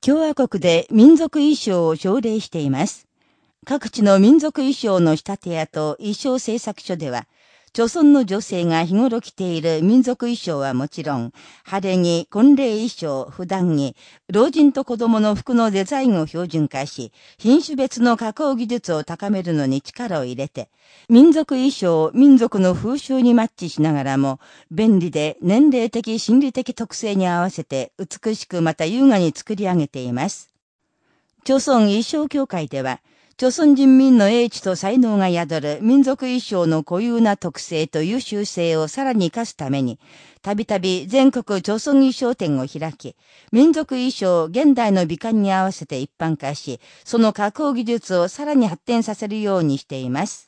共和国で民族衣装を奨励しています。各地の民族衣装の仕立て屋と衣装製作所では、朝村の女性が日頃着ている民族衣装はもちろん、晴れ着、婚礼衣装、普段着、老人と子供の服のデザインを標準化し、品種別の加工技術を高めるのに力を入れて、民族衣装、民族の風習にマッチしながらも、便利で年齢的心理的特性に合わせて美しくまた優雅に作り上げています。朝村衣装協会では、朝鮮人民の英知と才能が宿る民族衣装の固有な特性と優秀性をさらに活かすために、たびたび全国朝鮮衣装店を開き、民族衣装を現代の美観に合わせて一般化し、その加工技術をさらに発展させるようにしています。